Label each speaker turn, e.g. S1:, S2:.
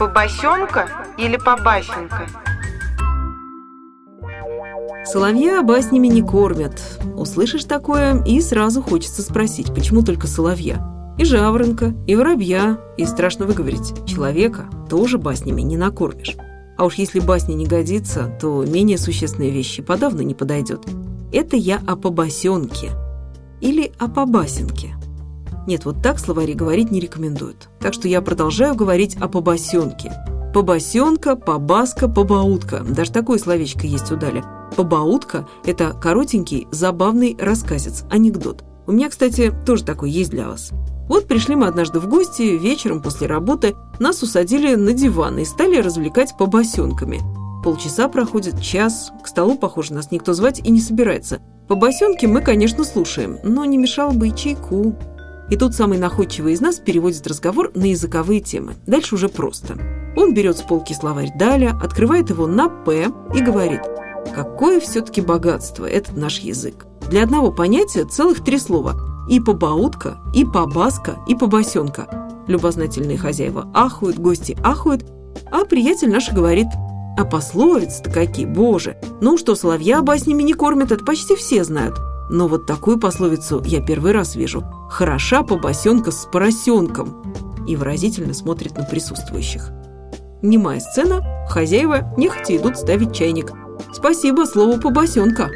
S1: Побосенка или побасенка?
S2: Соловья баснями не кормят. Услышишь такое, и сразу хочется спросить, почему только соловья? И жаворонка, и воробья, и страшно выговорить, человека тоже баснями не накормишь. А уж если басня не годится, то менее существенные вещи подавно не подойдет. Это я о побосенке. Или о побасенке. Нет, вот так словари говорить не рекомендуют. Так что я продолжаю говорить о побосенке. Побосенка, побаска, побаутка. Даже такое словечко есть у Дали. Побаутка – это коротенький, забавный рассказец, анекдот. У меня, кстати, тоже такой есть для вас. Вот пришли мы однажды в гости, вечером после работы нас усадили на диван и стали развлекать побосенками. Полчаса проходит, час, к столу, похоже, нас никто звать и не собирается. Побосенки мы, конечно, слушаем, но не мешало бы и чайку. И тут самый находчивый из нас переводит разговор на языковые темы. Дальше уже просто. Он берет с полки словарь Даля, открывает его на «П» и говорит «Какое все-таки богатство этот наш язык!» Для одного понятия целых три слова и побаутка, и побаска, и побосенка. Любознательные хозяева ахают, гости ахают, а приятель наш говорит «А пословицы-то какие, боже! Ну что, соловья баснями не кормят, это почти все знают. Но вот такую пословицу я первый раз вижу. «Хороша побосенка с поросенком» и выразительно смотрит на присутствующих. Немая сцена, хозяева нехотя идут ставить чайник. Спасибо, слово побосенка.